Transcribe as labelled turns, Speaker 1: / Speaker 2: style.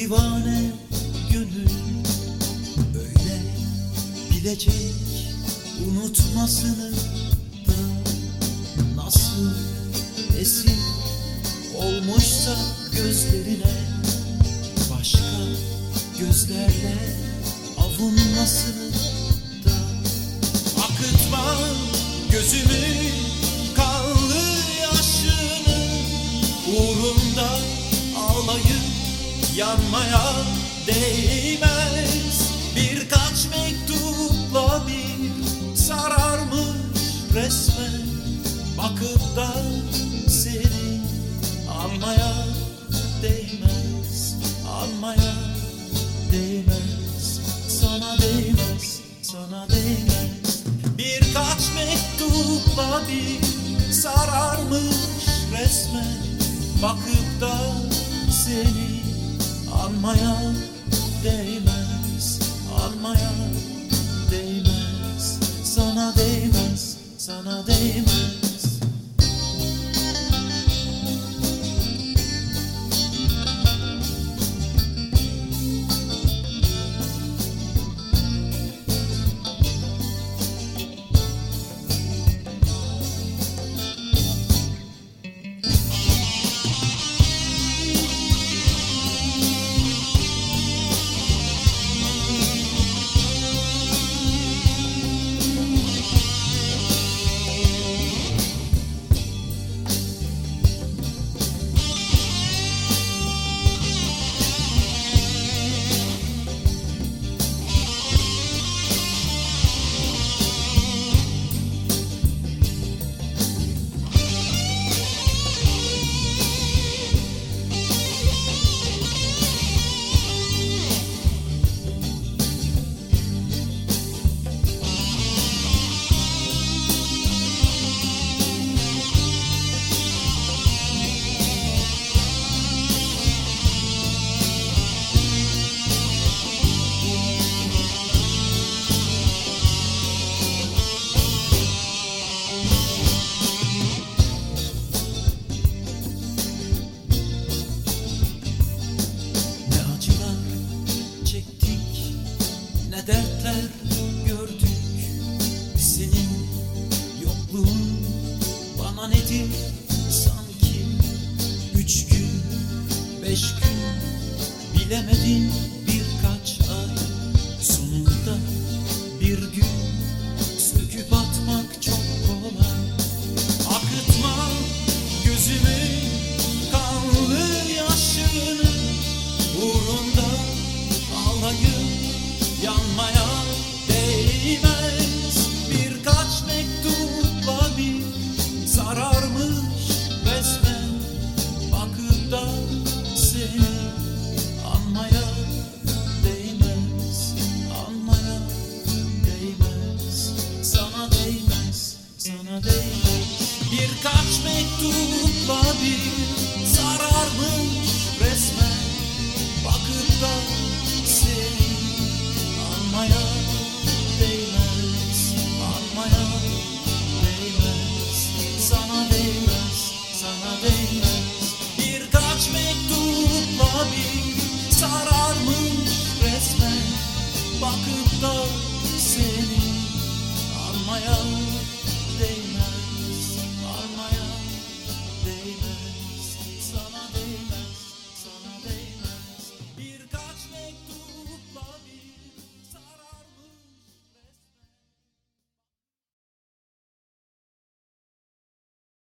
Speaker 1: divane gönül öyle bilecek unutmasını da. Nasıl esir olmuşsa gözlerine başka gözlerle avunmasını da. Akıtma gözümü kanlı yaşını uğrunda ağlayıp yanmaya değmez. Birkaç mektupla bir sararmış resmen. Bakıp da seni almaya değmez almaya değmez. Sana değmez sana değmez. Birkaç mektupla bir sararmış resmen. Bakıp almaya değmez nedir sanki? Üç gün, beş gün, bilemedim Birkaç mektupla bir sararmış resmen. Bakıp da seni anmaya değmez Anmaya değmez. Sana değmez, sana değmez. Birkaç mektupla bir sararmış resmen. Bakıp da seni Almaya değmez